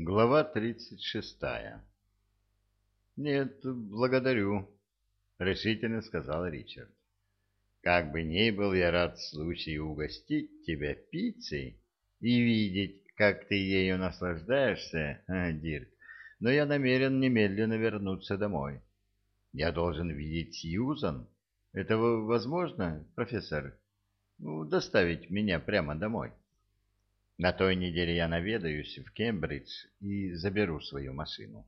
Глава тридцать шестая. «Нет, благодарю», — решительно сказал Ричард. «Как бы ни был я рад случаю угостить тебя пиццей и видеть, как ты ею наслаждаешься, а, Дирк, но я намерен немедленно вернуться домой. Я должен видеть Сьюзан. Это возможно, профессор? Ну, доставить меня прямо домой?» На той неделе я наведаюсь в Кембридж и заберу свою машину.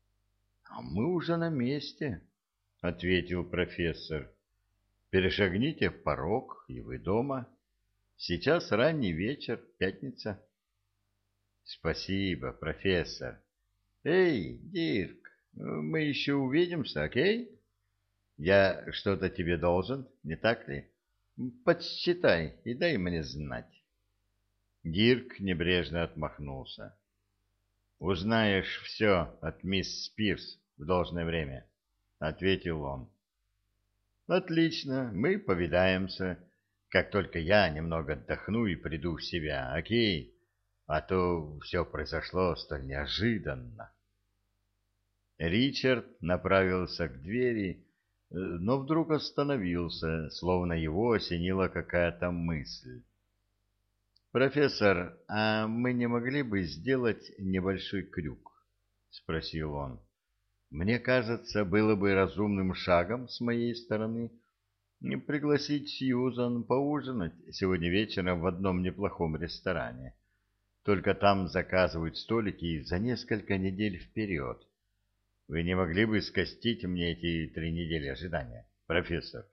— А мы уже на месте, — ответил профессор. — Перешагните в порог, и вы дома. Сейчас ранний вечер, пятница. — Спасибо, профессор. — Эй, Дирк, мы еще увидимся, окей? Я что-то тебе должен, не так ли? Подсчитай и дай мне знать. Дирк небрежно отмахнулся. «Узнаешь все от мисс Спирс в должное время», — ответил он. «Отлично, мы повидаемся, как только я немного отдохну и приду в себя, окей? А то все произошло столь неожиданно». Ричард направился к двери, но вдруг остановился, словно его осенила какая-то мысль. «Профессор, а мы не могли бы сделать небольшой крюк?» — спросил он. «Мне кажется, было бы разумным шагом с моей стороны пригласить Сьюзан поужинать сегодня вечером в одном неплохом ресторане. Только там заказывают столики за несколько недель вперед. Вы не могли бы скостить мне эти три недели ожидания, профессор?»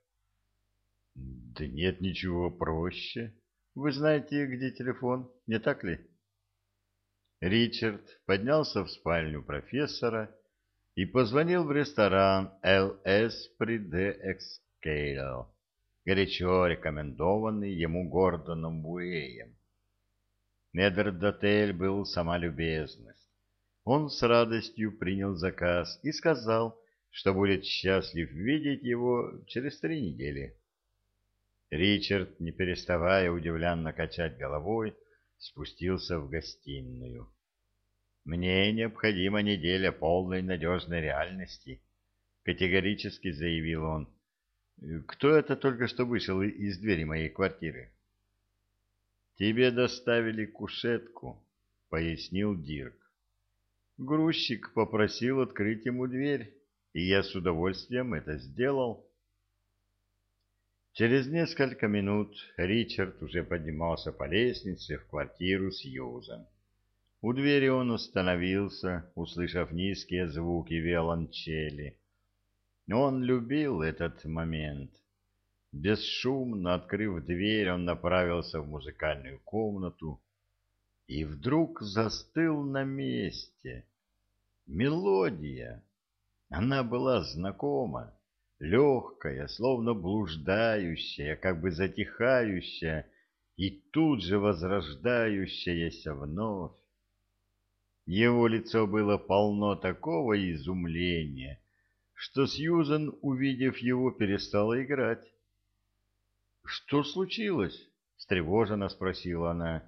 «Да нет ничего проще», вы знаете, где телефон, не так ли? Ричард поднялся в спальню профессора и позвонил в ресторан «ЛС Приде Экскейл», горячо рекомендованный ему Гордоном Буэем. Медрдотель был сама любезность. Он с радостью принял заказ и сказал, что будет счастлив видеть его через три недели. Ричард, не переставая удивленно качать головой, спустился в гостиную. «Мне необходима неделя полной надежной реальности», — категорически заявил он. «Кто это только что вышел из двери моей квартиры?» «Тебе доставили кушетку», — пояснил Дирк. Грузчик попросил открыть ему дверь, и я с удовольствием это сделал. Через несколько минут Ричард уже поднимался по лестнице в квартиру Сьюзан. У двери он остановился, услышав низкие звуки виолончели. Он любил этот момент. Бесшумно открыв дверь, он направился в музыкальную комнату и вдруг застыл на месте. Мелодия. Она была знакома легкая, словно блуждающая, как бы затихающая и тут же возрождающаяся вновь. Его лицо было полно такого изумления, что Сьюзен, увидев его, перестала играть. — Что случилось? — встревоженно спросила она.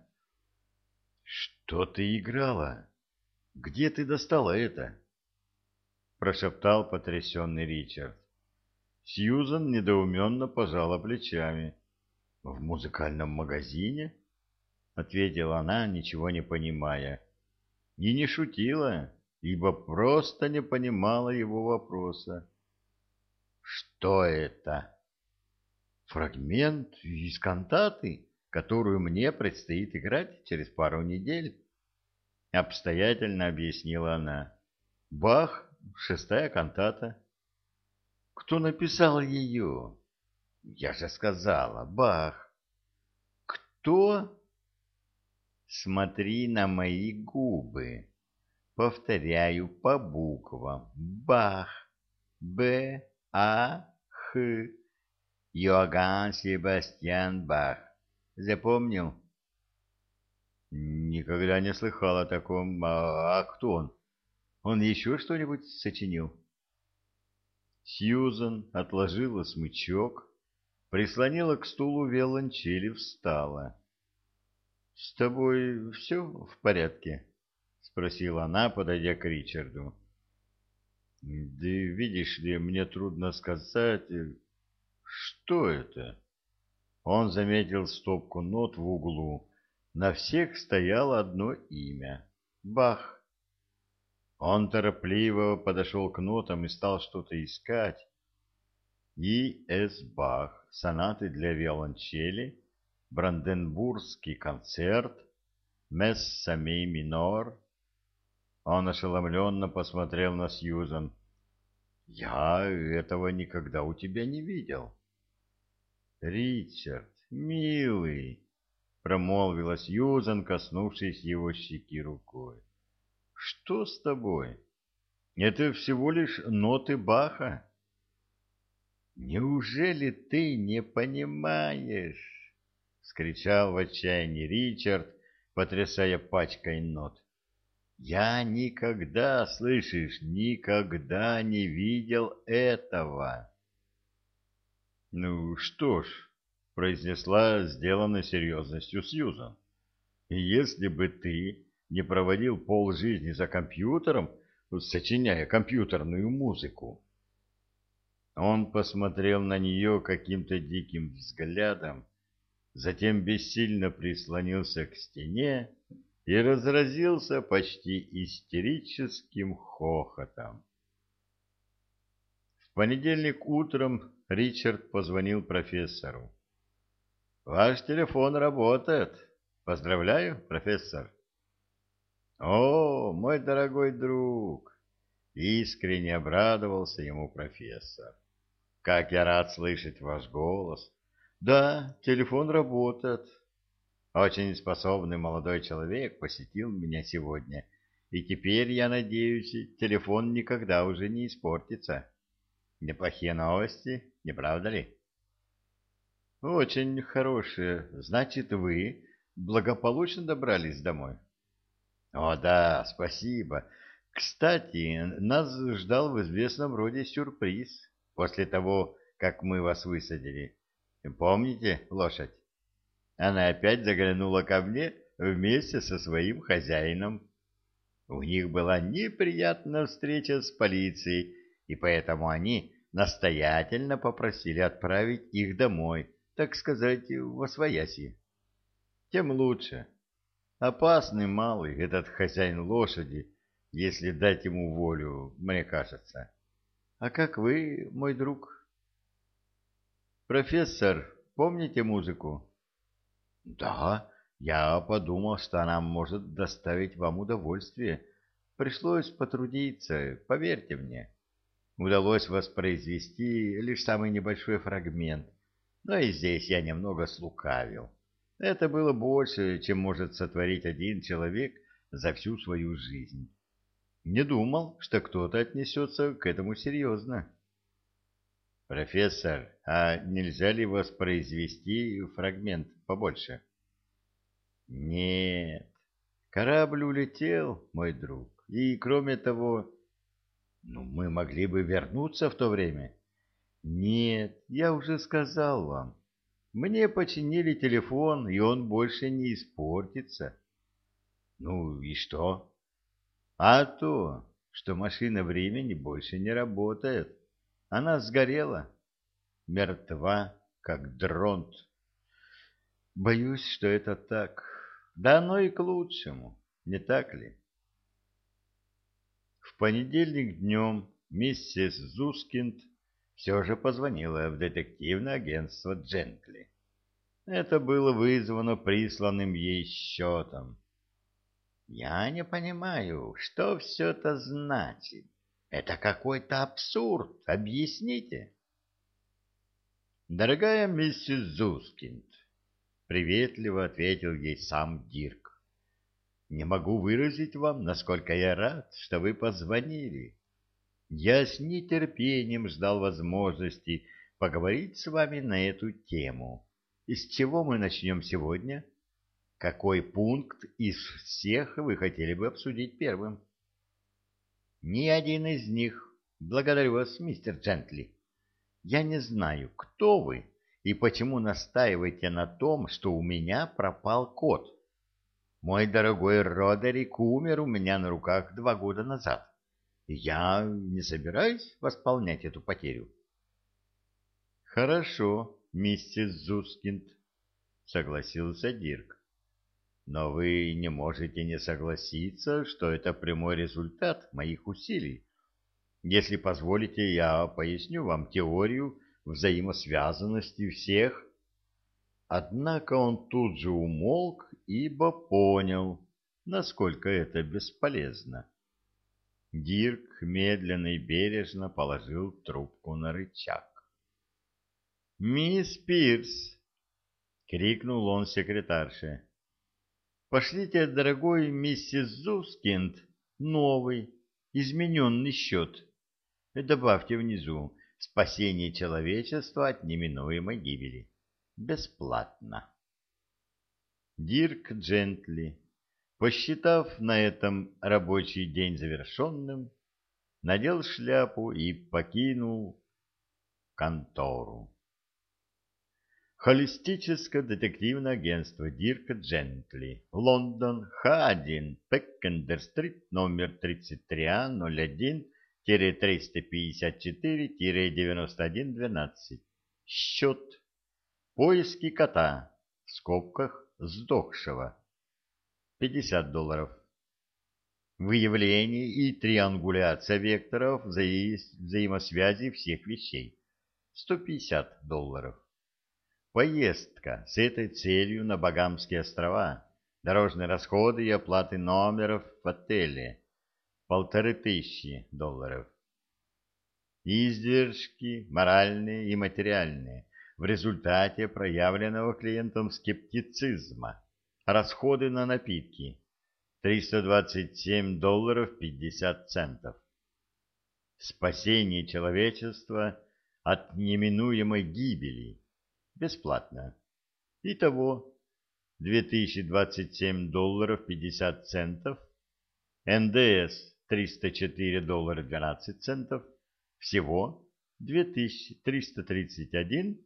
— Что ты играла? Где ты достала это? — прошептал потрясенный Ричард. Сьюзан недоуменно пожала плечами. «В музыкальном магазине?» — ответила она, ничего не понимая. И не шутила, ибо просто не понимала его вопроса. «Что это?» «Фрагмент из кантаты, которую мне предстоит играть через пару недель», — обстоятельно объяснила она. «Бах, шестая кантата». Кто написал ее? Я же сказала, Бах. Кто? Смотри на мои губы. Повторяю по буквам. Бах. Б, А, Х. Йоганн Себастьян Бах. Запомнил? Никогда не слыхал о таком. А, а кто он? Он еще что-нибудь сочинил? Сьюзан отложила смычок, прислонила к стулу виолончели, встала. — С тобой все в порядке? — спросила она, подойдя к Ричарду. — Да видишь ли, мне трудно сказать... Что это? Он заметил стопку нот в углу. На всех стояло одно имя — Бах. Он торопливо подошел к нотам и стал что-то искать. И. С. Бах, сонаты для виолончели, Бранденбургский концерт, Месса ми минор. Он ошеломленно посмотрел на Сьюзан. «Я этого никогда у тебя не видел». «Ричард, милый!» — промолвила Сьюзан, коснувшись его щеки рукой. «Что с тобой? Это всего лишь ноты Баха». «Неужели ты не понимаешь?» — скричал в отчаянии Ричард, потрясая пачкой нот. «Я никогда, слышишь, никогда не видел этого!» — Ну что ж, — произнесла сделанной серьезностью Сьюзан, — если бы ты не проводил полжизни за компьютером, сочиняя компьютерную музыку. Он посмотрел на нее каким-то диким взглядом, затем бессильно прислонился к стене и разразился почти истерическим хохотом. В понедельник утром Ричард позвонил профессору. «Ваш телефон работает. Поздравляю, профессор». «О, мой дорогой друг!» Искренне обрадовался ему профессор. «Как я рад слышать ваш голос!» «Да, телефон работает. Очень способный молодой человек посетил меня сегодня, и теперь, я надеюсь, телефон никогда уже не испортится». Неплохие новости, не правда ли? Очень хорошие. Значит, вы благополучно добрались домой? О, да, спасибо. Кстати, нас ждал в известном роде сюрприз после того, как мы вас высадили. Помните лошадь? Она опять заглянула ко мне вместе со своим хозяином. У них была неприятная встреча с полицией, и поэтому они настоятельно попросили отправить их домой, так сказать, во свояси. Тем лучше. Опасный малый этот хозяин лошади, если дать ему волю, мне кажется. А как вы, мой друг? Профессор, помните музыку? Да, я подумал, что она может доставить вам удовольствие. Пришлось потрудиться, поверьте мне удалось воспроизвести лишь самый небольшой фрагмент, но и здесь я немного слукавил. Это было больше, чем может сотворить один человек за всю свою жизнь. Не думал, что кто-то отнесется к этому серьезно. «Профессор, а нельзя ли воспроизвести фрагмент побольше?» «Нет, корабль улетел, мой друг, и, кроме того, ну, мы могли бы вернуться в то время. Нет, я уже сказал вам. Мне починили телефон, и он больше не испортится. Ну и что? А то, что машина времени больше не работает. Она сгорела. Мертва, как дронт. Боюсь, что это так. Да оно и к лучшему, не так ли? понедельник днем миссис Зускинд все же позвонила в детективное агентство Джентли. Это было вызвано присланным ей счетом. «Я не понимаю, что все это значит. Это какой-то абсурд. Объясните». «Дорогая миссис Зускинд», — приветливо ответил ей сам Дирк, не могу выразить вам, насколько я рад, что вы позвонили. Я с нетерпением ждал возможности поговорить с вами на эту тему. Из чего мы начнем сегодня? Какой пункт из всех вы хотели бы обсудить первым? Ни один из них. Благодарю вас, мистер Джентли. Я не знаю, кто вы и почему настаиваете на том, что у меня пропал кот. Мой дорогой Родерик умер у меня на руках два года назад, я не собираюсь восполнять эту потерю. — Хорошо, миссис Зускинд, — согласился Дирк. — Но вы не можете не согласиться, что это прямой результат моих усилий. Если позволите, я поясню вам теорию взаимосвязанности всех. Однако он тут же умолк, ибо понял, насколько это бесполезно. Дирк медленно и бережно положил трубку на рычаг. «Мисс Пирс!» — крикнул он секретарше. «Пошлите, дорогой миссис Зускинд, новый, измененный счет. Добавьте внизу «Спасение человечества от неминуемой гибели». Бесплатно». Дирк Джентли, посчитав на этом рабочий день завершенным, надел шляпу и покинул контору. Холистическое детективное агентство Дирка Джентли, Лондон, Х1, Пеккендер-стрит, номер 33А01, 354-9112. Счет. Поиски кота. В скобках сдохшего. 50 долларов. Выявление и триангуляция векторов вза взаимосвязи всех вещей. 150 долларов. Поездка с этой целью на Багамские острова. Дорожные расходы и оплаты номеров в отеле полторы тысячи долларов. Издержки моральные и материальные в результате проявленного клиентом скептицизма. Расходы на напитки 327 долларов 50 центов. Спасение человечества от неминуемой гибели. Бесплатно. Итого 2027 долларов 50 центов. НДС 304 доллара 12 центов, всего 2331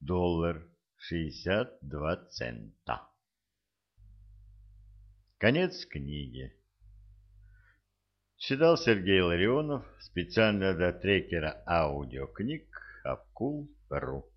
доллар 62 цента. Конец книги. Читал Сергей Ларионов специально для трекера аудиокниг Апкул.ру